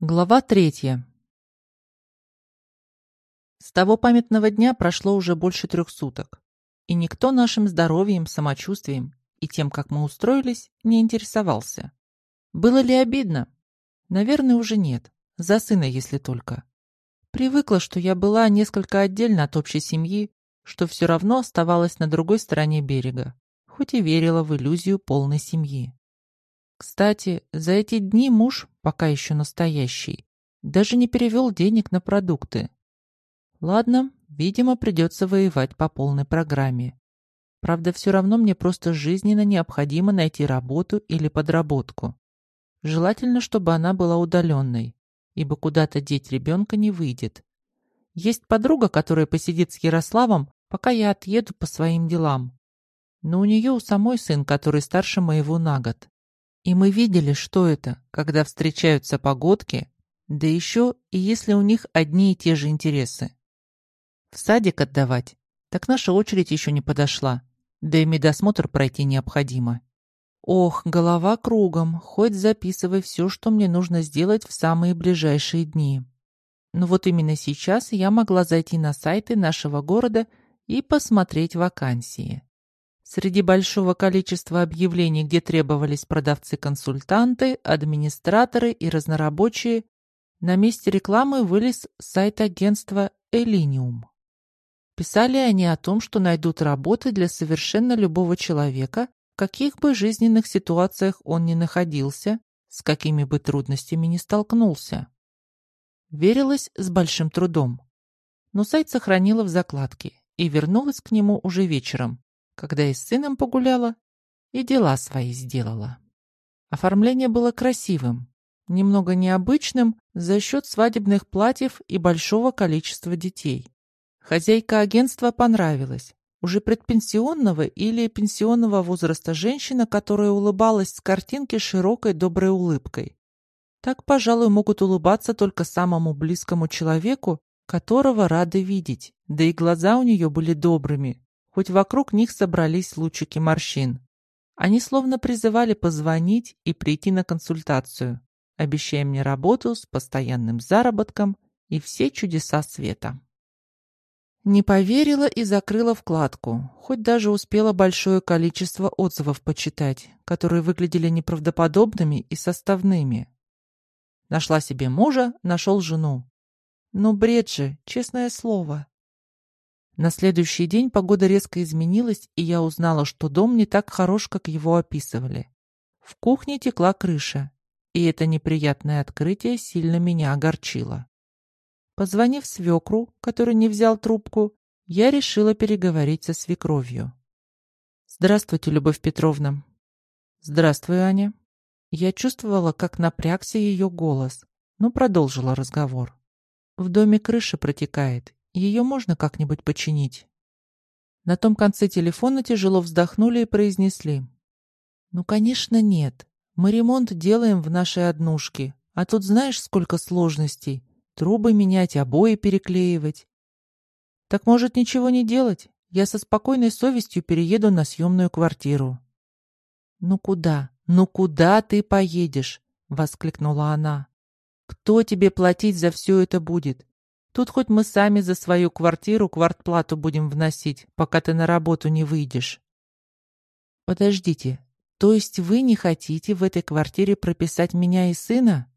Глава третья. С того памятного дня прошло уже больше трех суток, и никто нашим здоровьем, самочувствием и тем, как мы устроились, не интересовался. Было ли обидно? Наверное, уже нет. За сына, если только. Привыкла, что я была несколько отдельно от общей семьи, что все равно оставалась на другой стороне берега, хоть и верила в иллюзию полной семьи. Кстати, за эти дни муж, пока еще настоящий, даже не перевел денег на продукты. Ладно, видимо, придется воевать по полной программе. Правда, все равно мне просто жизненно необходимо найти работу или подработку. Желательно, чтобы она была удаленной, ибо куда-то деть ребенка не выйдет. Есть подруга, которая посидит с Ярославом, пока я отъеду по своим делам. Но у нее у самой сын, который старше моего на год. И мы видели, что это, когда встречаются погодки, да еще и если у них одни и те же интересы. В садик отдавать, так наша очередь еще не подошла, да и медосмотр пройти необходимо. Ох, голова кругом, хоть записывай все, что мне нужно сделать в самые ближайшие дни. Но вот именно сейчас я могла зайти на сайты нашего города и посмотреть вакансии. Среди большого количества объявлений, где требовались продавцы-консультанты, администраторы и разнорабочие, на месте рекламы вылез сайт агентства «Элиниум». Писали они о том, что найдут работы для совершенно любого человека, в каких бы жизненных ситуациях он ни находился, с какими бы трудностями ни столкнулся. Верилось с большим трудом. Но сайт сохранила в закладке и вернулась к нему уже вечером, когда и с сыном погуляла, и дела свои сделала. Оформление было красивым, немного необычным за счет свадебных платьев и большого количества детей. Хозяйка агентства понравилась. Уже предпенсионного или пенсионного возраста женщина, которая улыбалась с картинки широкой доброй улыбкой. Так, пожалуй, могут улыбаться только самому близкому человеку, которого рады видеть, да и глаза у нее были добрыми, хоть вокруг них собрались лучики морщин. Они словно призывали позвонить и прийти на консультацию, обещая мне работу с постоянным заработком и все чудеса света. Не поверила и закрыла вкладку, хоть даже успела большое количество отзывов почитать, которые выглядели неправдоподобными и составными. Нашла себе мужа, нашел жену. Ну, бред же, честное слово. На следующий день погода резко изменилась, и я узнала, что дом не так хорош, как его описывали. В кухне текла крыша, и это неприятное открытие сильно меня огорчило. Позвонив свекру, который не взял трубку, я решила переговорить со свекровью. «Здравствуйте, Любовь Петровна». «Здравствуй, Аня». Я чувствовала, как напрягся ее голос, но продолжила разговор. В доме крыша протекает, ее можно как-нибудь починить?» На том конце телефона тяжело вздохнули и произнесли. «Ну, конечно, нет. Мы ремонт делаем в нашей однушке. А тут знаешь, сколько сложностей. Трубы менять, обои переклеивать. Так может ничего не делать? Я со спокойной совестью перееду на съемную квартиру». «Ну куда? Ну куда ты поедешь?» — воскликнула она. «Кто тебе платить за все это будет? Тут хоть мы сами за свою квартиру квартплату будем вносить, пока ты на работу не выйдешь. Подождите, то есть вы не хотите в этой квартире прописать меня и сына?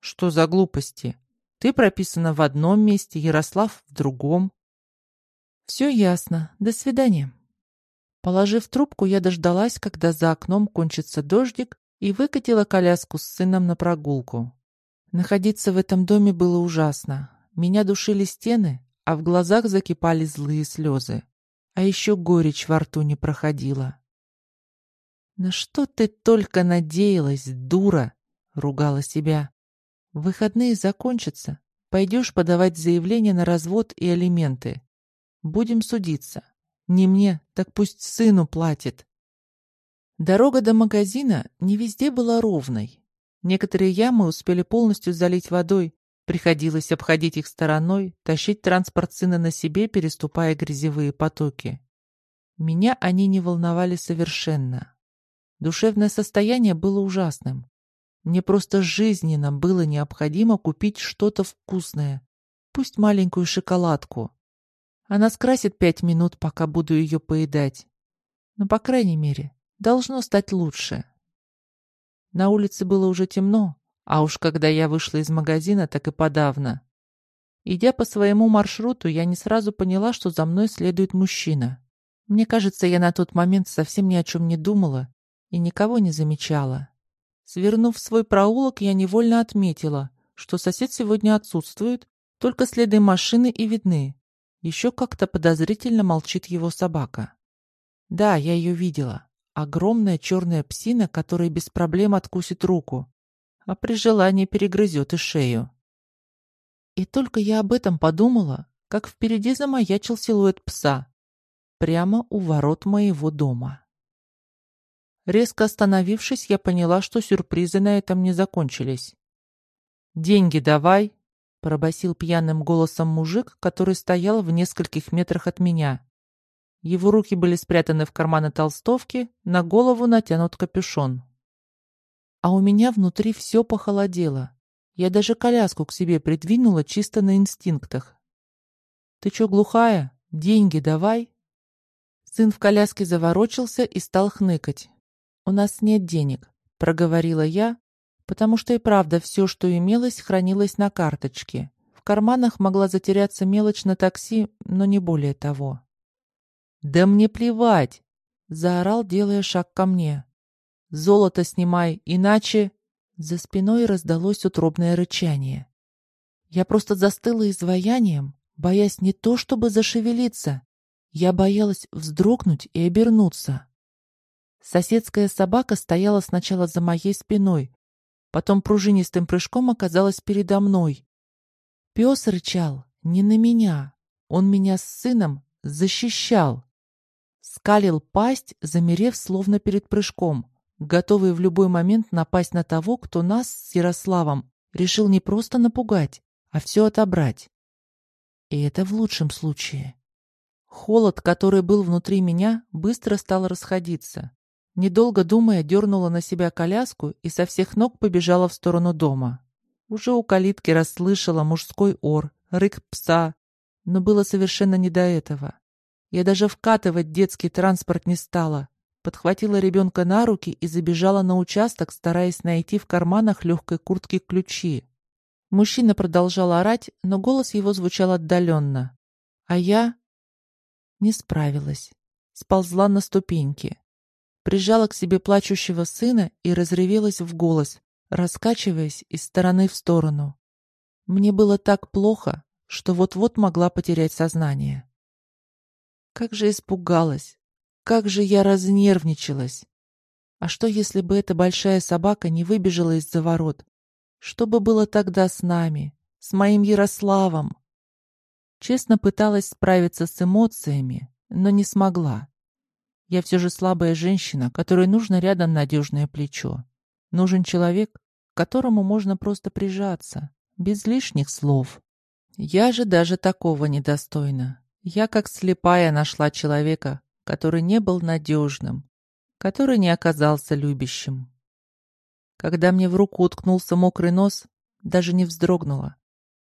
Что за глупости? Ты прописана в одном месте, Ярослав в другом. Все ясно. До свидания. Положив трубку, я дождалась, когда за окном кончится дождик, и выкатила коляску с сыном на прогулку. Находиться в этом доме было ужасно. Меня душили стены, а в глазах закипали злые слезы. А еще горечь во рту не проходила. «На что ты только надеялась, дура!» — ругала себя. «Выходные закончатся. Пойдешь подавать заявление на развод и алименты. Будем судиться. Не мне, так пусть сыну платит». Дорога до магазина не везде была ровной. Некоторые ямы успели полностью залить водой, Приходилось обходить их стороной, тащить транспорт сына на себе, переступая грязевые потоки. Меня они не волновали совершенно. Душевное состояние было ужасным. Мне просто жизненно было необходимо купить что-то вкусное, пусть маленькую шоколадку. Она скрасит пять минут, пока буду ее поедать. Но, по крайней мере, должно стать лучше. На улице было уже темно, а уж когда я вышла из магазина, так и подавно. Идя по своему маршруту, я не сразу поняла, что за мной следует мужчина. Мне кажется, я на тот момент совсем ни о чем не думала и никого не замечала. Свернув свой проулок, я невольно отметила, что сосед сегодня отсутствует, только следы машины и видны. Еще как-то подозрительно молчит его собака. Да, я ее видела. Огромная черная псина, которая без проблем откусит руку, а при желании перегрызет и шею. И только я об этом подумала, как впереди замаячил силуэт пса, прямо у ворот моего дома. Резко остановившись, я поняла, что сюрпризы на этом не закончились. «Деньги давай!» — пробасил пьяным голосом мужик, который стоял в нескольких метрах от меня. Его руки были спрятаны в карманы толстовки, на голову натянут капюшон. А у меня внутри все похолодело. Я даже коляску к себе придвинула чисто на инстинктах. «Ты чё глухая? Деньги давай!» Сын в коляске заворочился и стал хныкать. «У нас нет денег», — проговорила я, потому что и правда все, что имелось, хранилось на карточке. В карманах могла затеряться мелочь на такси, но не более того. «Да мне плевать!» — заорал, делая шаг ко мне. «Золото снимай, иначе...» За спиной раздалось утробное рычание. Я просто застыла изваянием, боясь не то чтобы зашевелиться. Я боялась вздрогнуть и обернуться. Соседская собака стояла сначала за моей спиной, потом пружинистым прыжком оказалась передо мной. Пес рычал не на меня, он меня с сыном защищал. Скалил пасть, замерев словно перед прыжком, готовый в любой момент напасть на того, кто нас с Ярославом решил не просто напугать, а все отобрать. И это в лучшем случае. Холод, который был внутри меня, быстро стал расходиться. Недолго думая, дернула на себя коляску и со всех ног побежала в сторону дома. Уже у калитки расслышала мужской ор, рык пса, но было совершенно не до этого. Я даже вкатывать детский транспорт не стала. Подхватила ребенка на руки и забежала на участок, стараясь найти в карманах легкой куртки ключи. Мужчина продолжал орать, но голос его звучал отдаленно. А я не справилась. Сползла на ступеньки прижала к себе плачущего сына и разревелась в голос, раскачиваясь из стороны в сторону. Мне было так плохо, что вот-вот могла потерять сознание. Как же испугалась, как же я разнервничалась. А что, если бы эта большая собака не выбежала из-за ворот? Что бы было тогда с нами, с моим Ярославом? Честно пыталась справиться с эмоциями, но не смогла. Я все же слабая женщина, которой нужно рядом надежное плечо. Нужен человек, к которому можно просто прижаться, без лишних слов. Я же даже такого недостойна. Я как слепая нашла человека, который не был надежным, который не оказался любящим. Когда мне в руку уткнулся мокрый нос, даже не вздрогнула.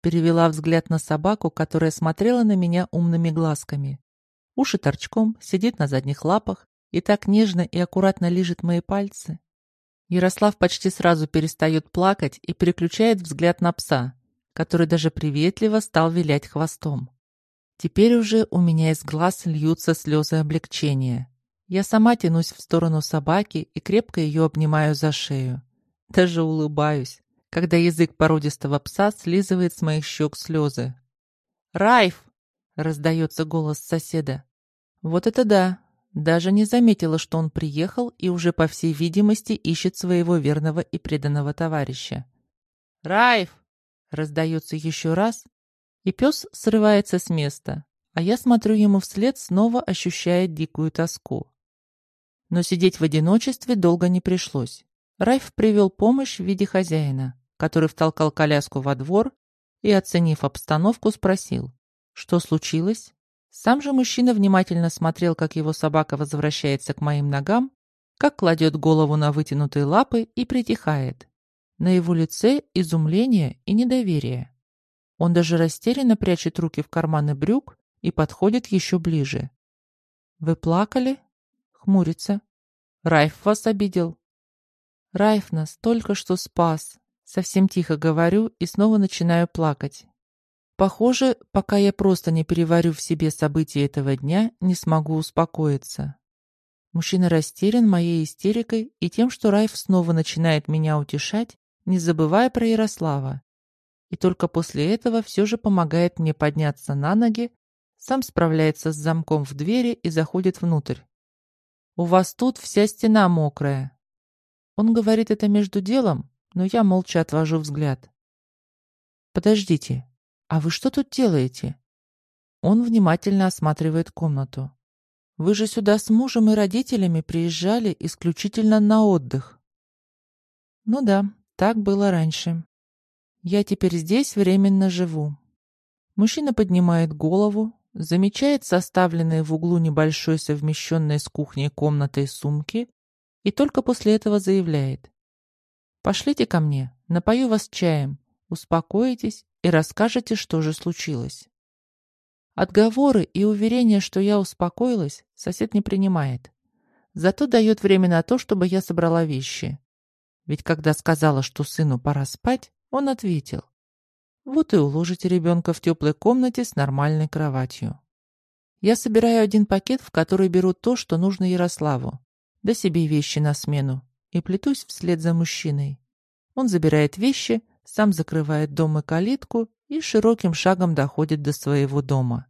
Перевела взгляд на собаку, которая смотрела на меня умными глазками. Уши торчком, сидит на задних лапах и так нежно и аккуратно лижет мои пальцы. Ярослав почти сразу перестает плакать и переключает взгляд на пса, который даже приветливо стал вилять хвостом. Теперь уже у меня из глаз льются слезы облегчения. Я сама тянусь в сторону собаки и крепко ее обнимаю за шею. Даже улыбаюсь, когда язык породистого пса слизывает с моих щек слезы. «Райф!» — раздается голос соседа. Вот это да. Даже не заметила, что он приехал и уже, по всей видимости, ищет своего верного и преданного товарища. «Райф!» — раздается еще раз, и пес срывается с места, а я смотрю ему вслед, снова ощущая дикую тоску. Но сидеть в одиночестве долго не пришлось. Райф привел помощь в виде хозяина, который втолкал коляску во двор и, оценив обстановку, спросил, что случилось? Сам же мужчина внимательно смотрел, как его собака возвращается к моим ногам, как кладет голову на вытянутые лапы и притихает. На его лице изумление и недоверие. Он даже растерянно прячет руки в карманы брюк и подходит еще ближе. «Вы плакали?» — хмурится. «Райф вас обидел?» «Райф нас только что спас», — совсем тихо говорю и снова начинаю плакать. Похоже, пока я просто не переварю в себе события этого дня, не смогу успокоиться. Мужчина растерян моей истерикой и тем, что Райф снова начинает меня утешать, не забывая про Ярослава. И только после этого все же помогает мне подняться на ноги, сам справляется с замком в двери и заходит внутрь. «У вас тут вся стена мокрая». Он говорит это между делом, но я молча отвожу взгляд. «Подождите, «А вы что тут делаете?» Он внимательно осматривает комнату. «Вы же сюда с мужем и родителями приезжали исключительно на отдых». «Ну да, так было раньше. Я теперь здесь временно живу». Мужчина поднимает голову, замечает составленные в углу небольшой совмещенной с кухней комнатой сумки и только после этого заявляет. «Пошлите ко мне, напою вас чаем, успокоитесь и расскажете, что же случилось. Отговоры и уверения, что я успокоилась, сосед не принимает. Зато дает время на то, чтобы я собрала вещи. Ведь когда сказала, что сыну пора спать, он ответил. Вот и уложите ребенка в теплой комнате с нормальной кроватью. Я собираю один пакет, в который беру то, что нужно Ярославу, да себе вещи на смену, и плетусь вслед за мужчиной. Он забирает вещи, сам закрывает дом и калитку и широким шагом доходит до своего дома.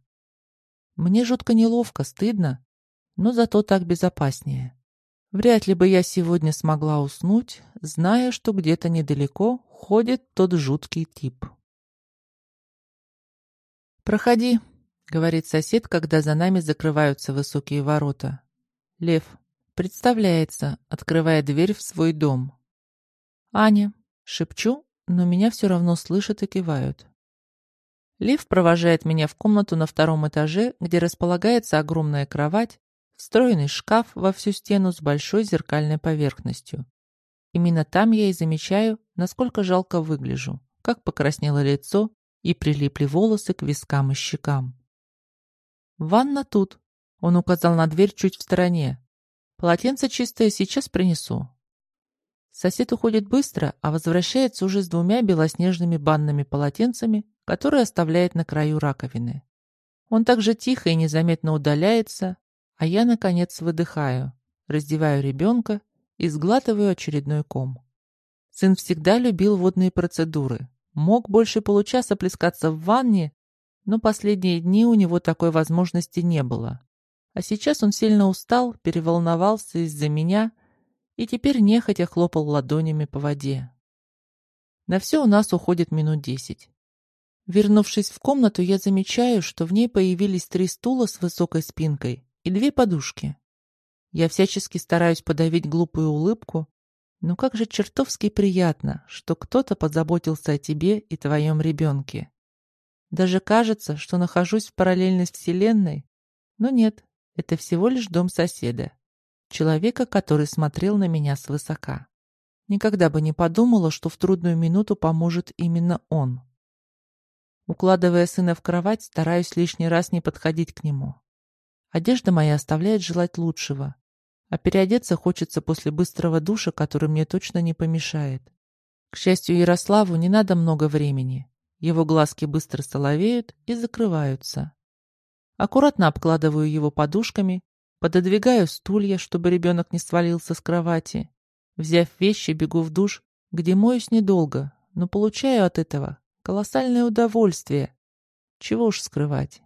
Мне жутко неловко, стыдно, но зато так безопаснее. Вряд ли бы я сегодня смогла уснуть, зная, что где-то недалеко ходит тот жуткий тип. «Проходи», — говорит сосед, когда за нами закрываются высокие ворота. Лев представляется, открывая дверь в свой дом. «Аня», — шепчу но меня все равно слышат и кивают. Лив провожает меня в комнату на втором этаже, где располагается огромная кровать, встроенный шкаф во всю стену с большой зеркальной поверхностью. Именно там я и замечаю, насколько жалко выгляжу, как покраснело лицо и прилипли волосы к вискам и щекам. «Ванна тут», — он указал на дверь чуть в стороне. «Полотенце чистое сейчас принесу». Сосед уходит быстро, а возвращается уже с двумя белоснежными банными полотенцами, которые оставляет на краю раковины. Он также тихо и незаметно удаляется, а я, наконец, выдыхаю, раздеваю ребенка и сглатываю очередной ком. Сын всегда любил водные процедуры. Мог больше получаса плескаться в ванне, но последние дни у него такой возможности не было. А сейчас он сильно устал, переволновался из-за меня и теперь нехотя хлопал ладонями по воде. На все у нас уходит минут десять. Вернувшись в комнату, я замечаю, что в ней появились три стула с высокой спинкой и две подушки. Я всячески стараюсь подавить глупую улыбку, но как же чертовски приятно, что кто-то позаботился о тебе и твоем ребенке. Даже кажется, что нахожусь в параллельной вселенной, но нет, это всего лишь дом соседа человека, который смотрел на меня свысока. Никогда бы не подумала, что в трудную минуту поможет именно он. Укладывая сына в кровать, стараюсь лишний раз не подходить к нему. Одежда моя оставляет желать лучшего, а переодеться хочется после быстрого душа, который мне точно не помешает. К счастью, Ярославу не надо много времени. Его глазки быстро соловеют и закрываются. Аккуратно обкладываю его подушками Пододвигаю стулья, чтобы ребенок не свалился с кровати. Взяв вещи, бегу в душ, где моюсь недолго, но получаю от этого колоссальное удовольствие. Чего уж скрывать.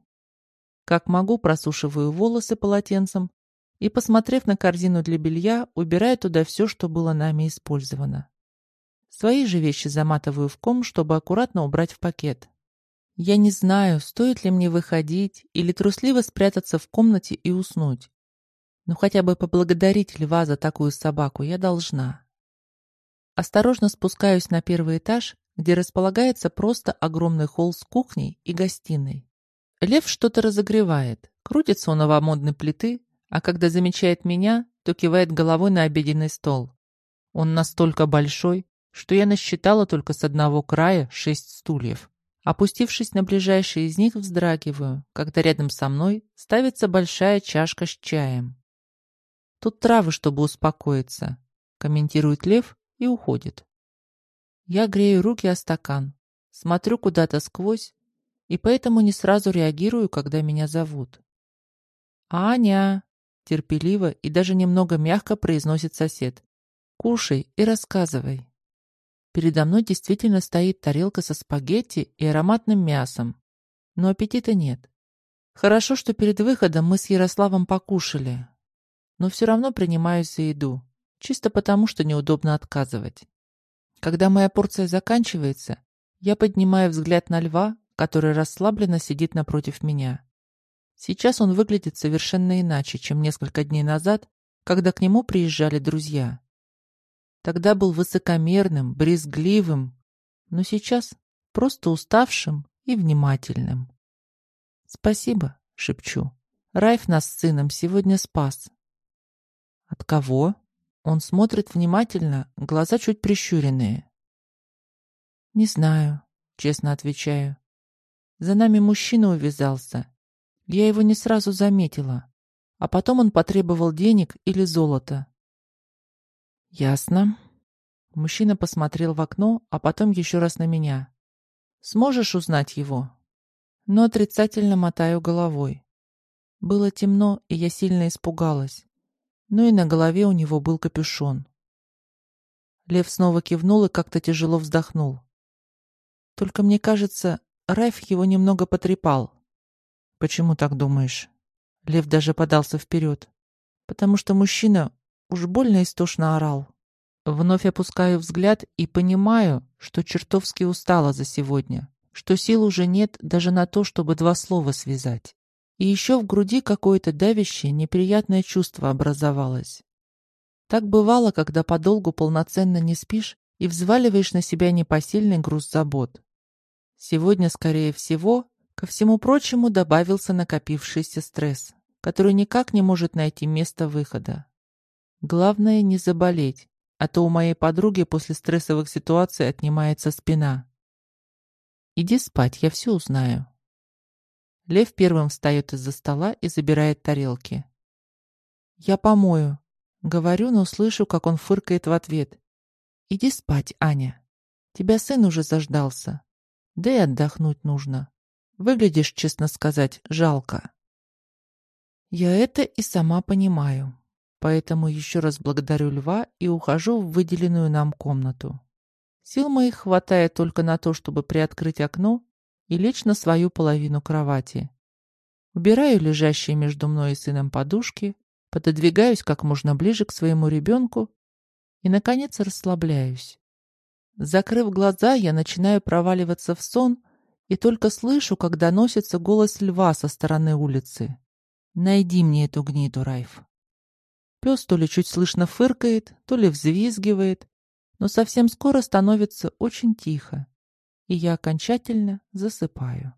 Как могу, просушиваю волосы полотенцем и, посмотрев на корзину для белья, убираю туда все, что было нами использовано. Свои же вещи заматываю в ком, чтобы аккуратно убрать в пакет. Я не знаю, стоит ли мне выходить или трусливо спрятаться в комнате и уснуть. Ну хотя бы поблагодарить льва за такую собаку я должна. Осторожно спускаюсь на первый этаж, где располагается просто огромный холл с кухней и гостиной. Лев что-то разогревает, крутится у новомодной плиты, а когда замечает меня, то кивает головой на обеденный стол. Он настолько большой, что я насчитала только с одного края шесть стульев. Опустившись на ближайший из них, вздрагиваю, когда рядом со мной ставится большая чашка с чаем. «Тут травы, чтобы успокоиться», — комментирует Лев и уходит. Я грею руки о стакан, смотрю куда-то сквозь, и поэтому не сразу реагирую, когда меня зовут. «Аня!» — терпеливо и даже немного мягко произносит сосед. «Кушай и рассказывай». Передо мной действительно стоит тарелка со спагетти и ароматным мясом, но аппетита нет. Хорошо, что перед выходом мы с Ярославом покушали, но все равно принимаюсь за еду, чисто потому, что неудобно отказывать. Когда моя порция заканчивается, я поднимаю взгляд на льва, который расслабленно сидит напротив меня. Сейчас он выглядит совершенно иначе, чем несколько дней назад, когда к нему приезжали друзья. Тогда был высокомерным, брезгливым, но сейчас просто уставшим и внимательным. «Спасибо», — шепчу. «Райф нас с сыном сегодня спас». «От кого?» Он смотрит внимательно, глаза чуть прищуренные. «Не знаю», — честно отвечаю. «За нами мужчина увязался. Я его не сразу заметила. А потом он потребовал денег или золота. «Ясно». Мужчина посмотрел в окно, а потом еще раз на меня. «Сможешь узнать его?» Но отрицательно мотаю головой. Было темно, и я сильно испугалась. Но и на голове у него был капюшон. Лев снова кивнул и как-то тяжело вздохнул. Только мне кажется, Райф его немного потрепал. «Почему так думаешь?» Лев даже подался вперед. «Потому что мужчина Уж больно истошно орал. Вновь опускаю взгляд и понимаю, что чертовски устала за сегодня, что сил уже нет даже на то, чтобы два слова связать. И еще в груди какое-то давящее, неприятное чувство образовалось. Так бывало, когда подолгу полноценно не спишь и взваливаешь на себя непосильный груз забот. Сегодня, скорее всего, ко всему прочему добавился накопившийся стресс, который никак не может найти место выхода. Главное не заболеть, а то у моей подруги после стрессовых ситуаций отнимается спина. Иди спать, я все узнаю. Лев первым встает из-за стола и забирает тарелки. Я помою. Говорю, но слышу, как он фыркает в ответ. Иди спать, Аня. Тебя сын уже заждался. Да и отдохнуть нужно. Выглядишь, честно сказать, жалко. Я это и сама понимаю. Поэтому еще раз благодарю льва и ухожу в выделенную нам комнату. Сил моих хватает только на то, чтобы приоткрыть окно и лечь на свою половину кровати. Убираю лежащие между мной и сыном подушки, пододвигаюсь как можно ближе к своему ребенку и, наконец, расслабляюсь. Закрыв глаза, я начинаю проваливаться в сон и только слышу, как доносится голос льва со стороны улицы. «Найди мне эту гниду, Райф». Пес то ли чуть слышно фыркает, то ли взвизгивает, но совсем скоро становится очень тихо, и я окончательно засыпаю.